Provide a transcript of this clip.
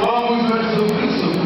wɔn mo fɛ so kristo